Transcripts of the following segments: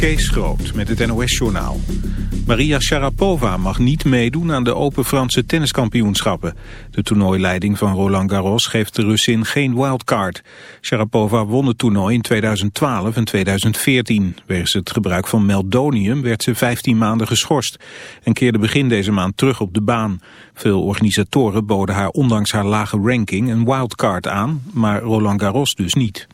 Kees Groot met het NOS-journaal. Maria Sharapova mag niet meedoen aan de Open Franse tenniskampioenschappen. De toernooileiding van Roland Garros geeft de Russin geen wildcard. Sharapova won het toernooi in 2012 en 2014. Wegens het gebruik van meldonium werd ze 15 maanden geschorst... en keerde begin deze maand terug op de baan. Veel organisatoren boden haar ondanks haar lage ranking een wildcard aan... maar Roland Garros dus niet.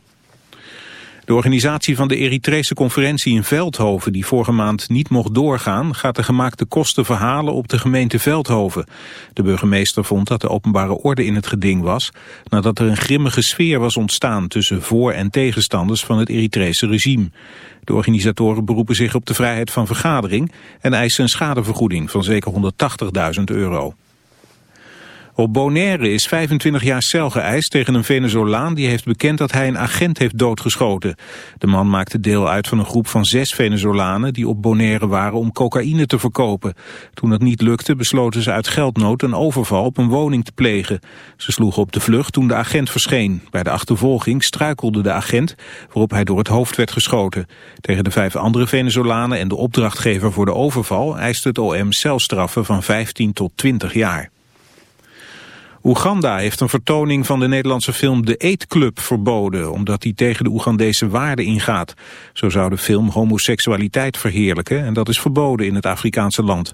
De organisatie van de Eritrese conferentie in Veldhoven, die vorige maand niet mocht doorgaan, gaat de gemaakte kosten verhalen op de gemeente Veldhoven. De burgemeester vond dat de openbare orde in het geding was, nadat er een grimmige sfeer was ontstaan tussen voor- en tegenstanders van het Eritrese regime. De organisatoren beroepen zich op de vrijheid van vergadering en eisen een schadevergoeding van zeker 180.000 euro. Op Bonaire is 25 jaar cel geëist tegen een Venezolaan die heeft bekend dat hij een agent heeft doodgeschoten. De man maakte deel uit van een groep van zes Venezolanen die op Bonaire waren om cocaïne te verkopen. Toen dat niet lukte besloten ze uit geldnood een overval op een woning te plegen. Ze sloegen op de vlucht toen de agent verscheen. Bij de achtervolging struikelde de agent waarop hij door het hoofd werd geschoten. Tegen de vijf andere Venezolanen en de opdrachtgever voor de overval eiste het OM celstraffen van 15 tot 20 jaar. Oeganda heeft een vertoning van de Nederlandse film De Eetclub verboden, omdat die tegen de Oegandese waarden ingaat. Zo zou de film homoseksualiteit verheerlijken en dat is verboden in het Afrikaanse land.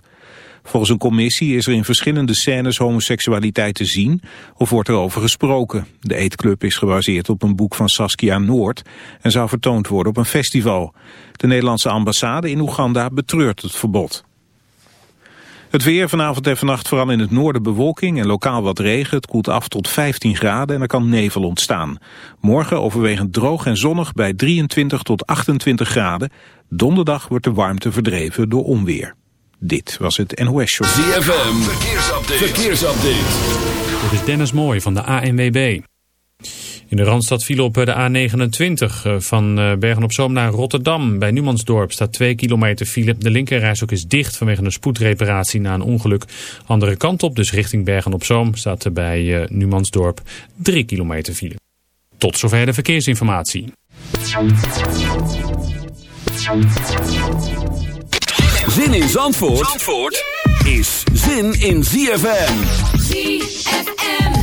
Volgens een commissie is er in verschillende scènes homoseksualiteit te zien of wordt er over gesproken. De Eetclub is gebaseerd op een boek van Saskia Noord en zou vertoond worden op een festival. De Nederlandse ambassade in Oeganda betreurt het verbod. Het weer vanavond en vannacht vooral in het noorden bewolking en lokaal wat regen. Het koelt af tot 15 graden en er kan nevel ontstaan. Morgen overwegend droog en zonnig bij 23 tot 28 graden. Donderdag wordt de warmte verdreven door onweer. Dit was het NOS Show. ZFM, verkeersupdate. verkeersupdate. Dit is Dennis Mooij van de ANWB. In de Randstad viel op de A29 eh, van eh, Bergen-op-Zoom naar Rotterdam. Bij Numansdorp staat 2 kilometer file. De linkerreis ook is dicht vanwege een spoedreparatie na een ongeluk. Andere kant op, dus richting Bergen-op-Zoom, staat er bij eh, Numansdorp 3 kilometer file. Tot zover de verkeersinformatie. Zin in Zandvoort, Zandvoort is zin in ZFM. ZFM.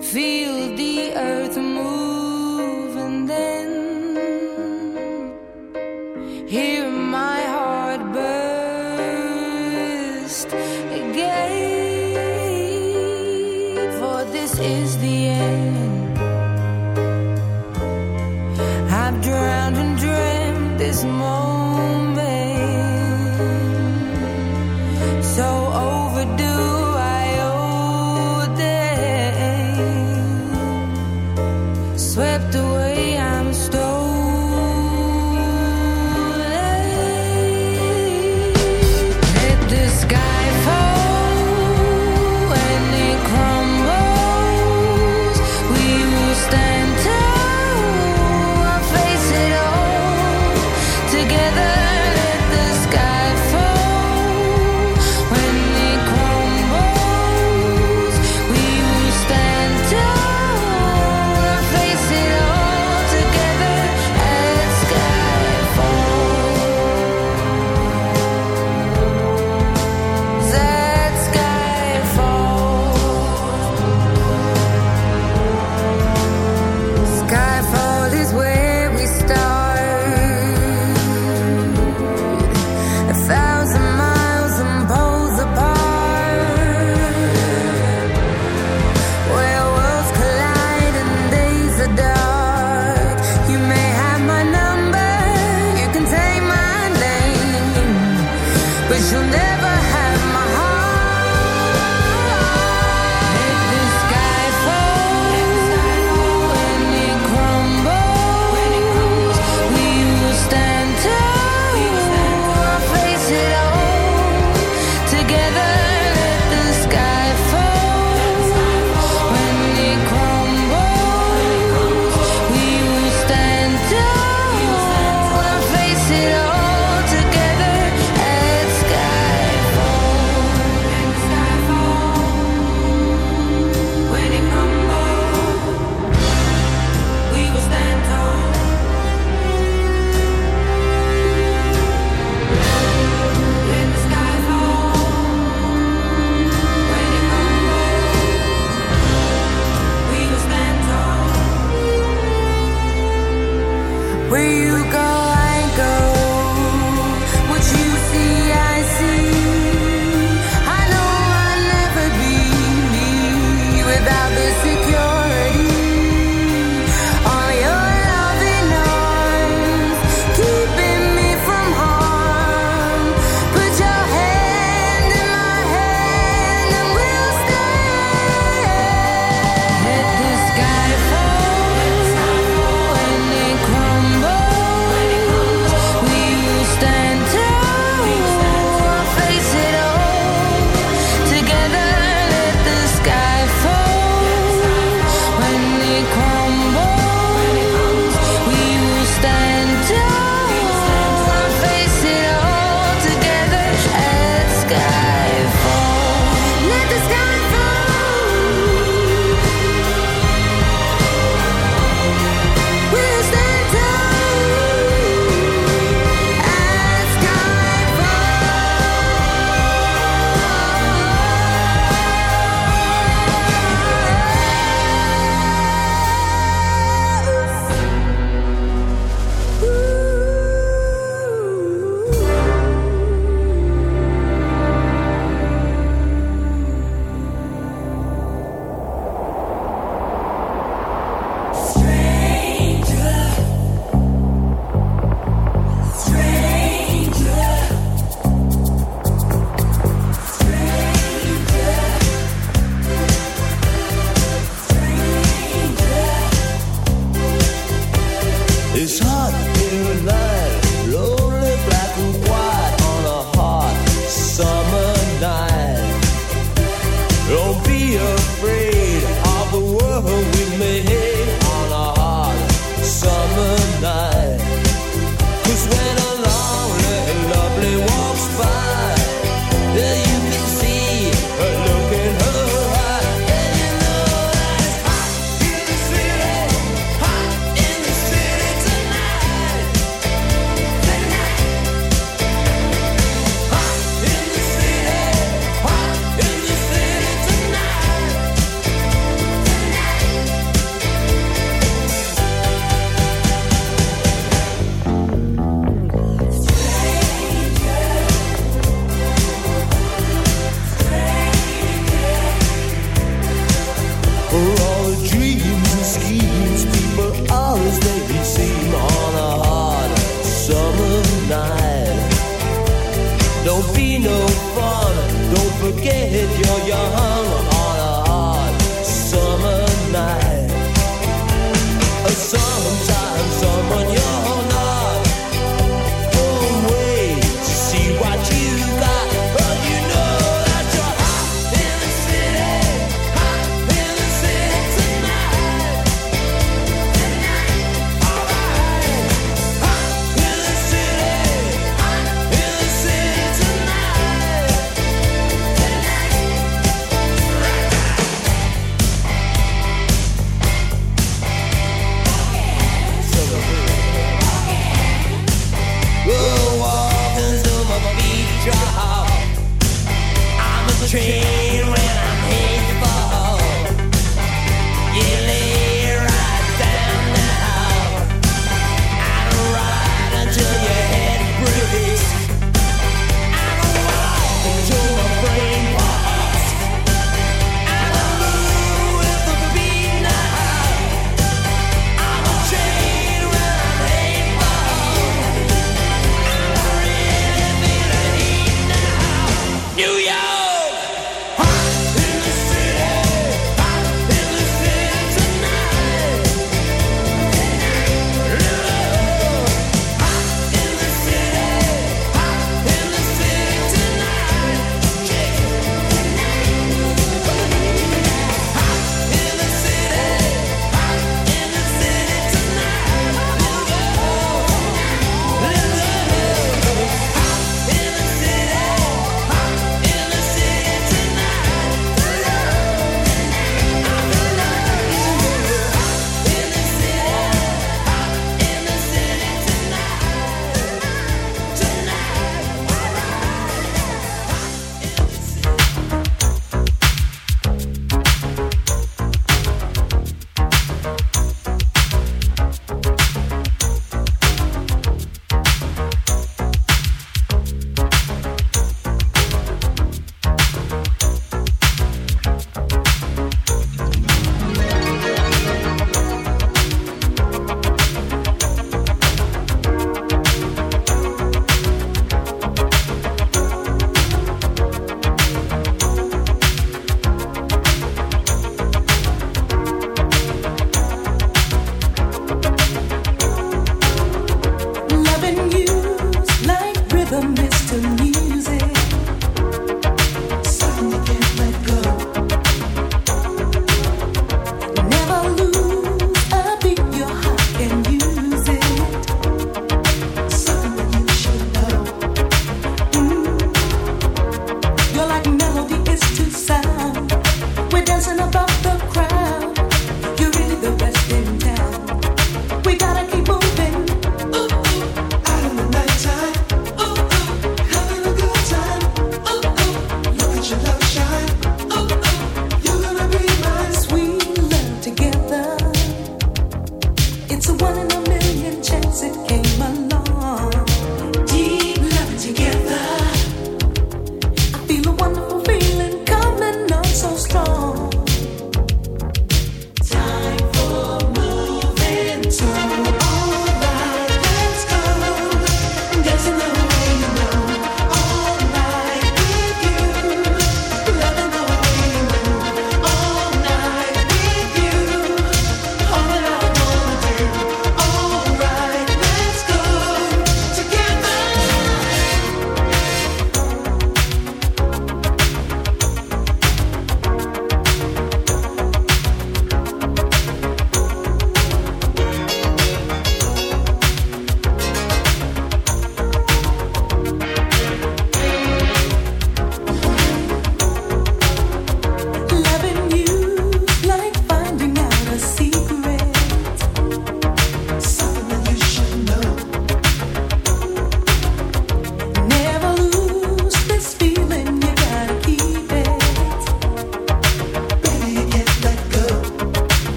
Feel the earth move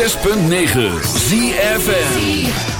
106.9 ZFN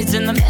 it's in the middle.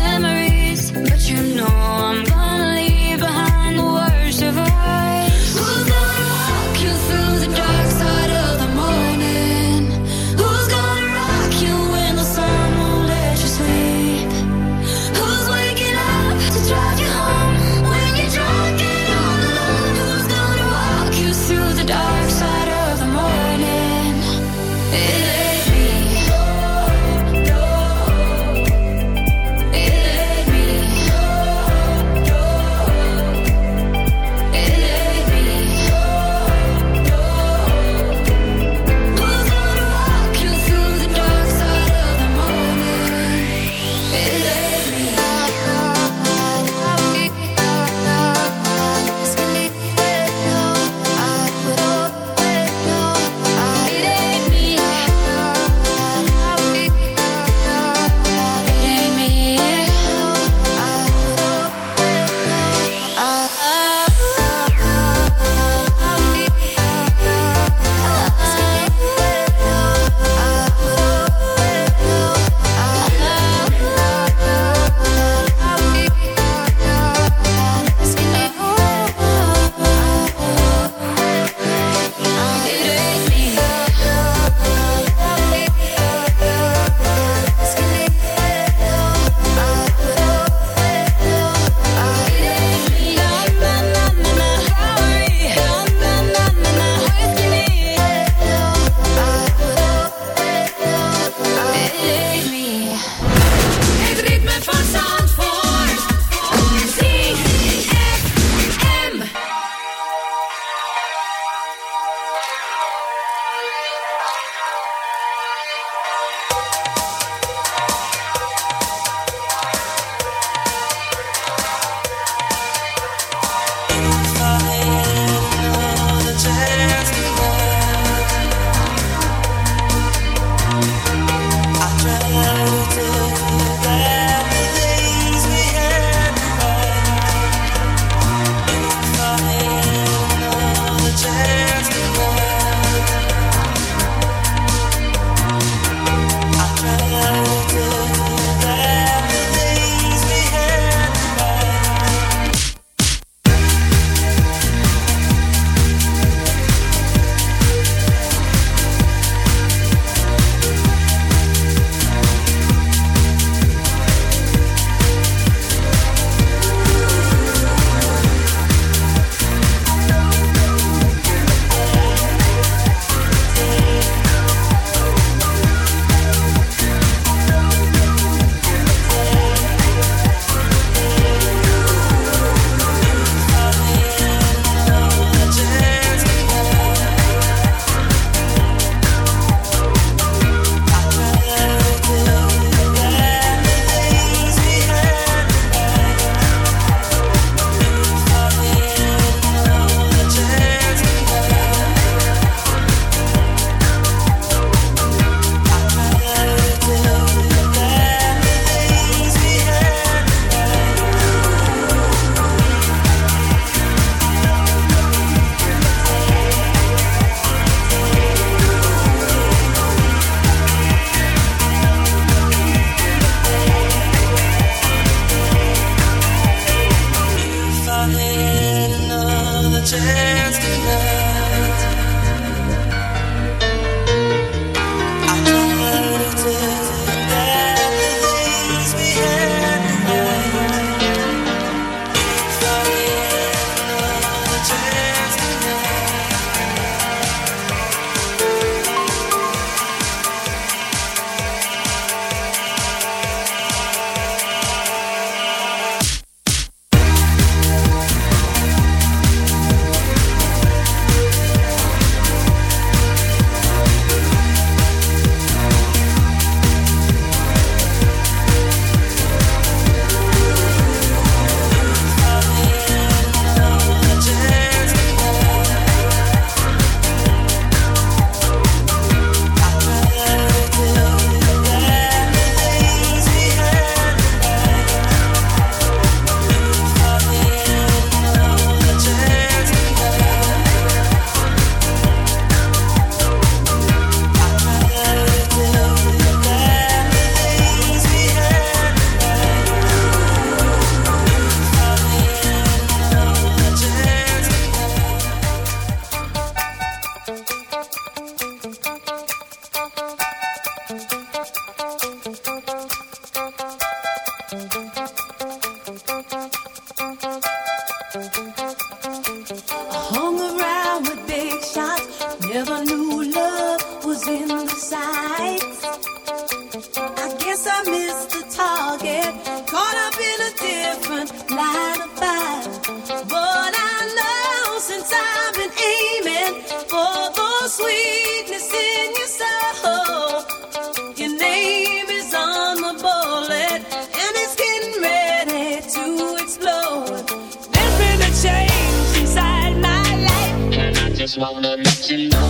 you know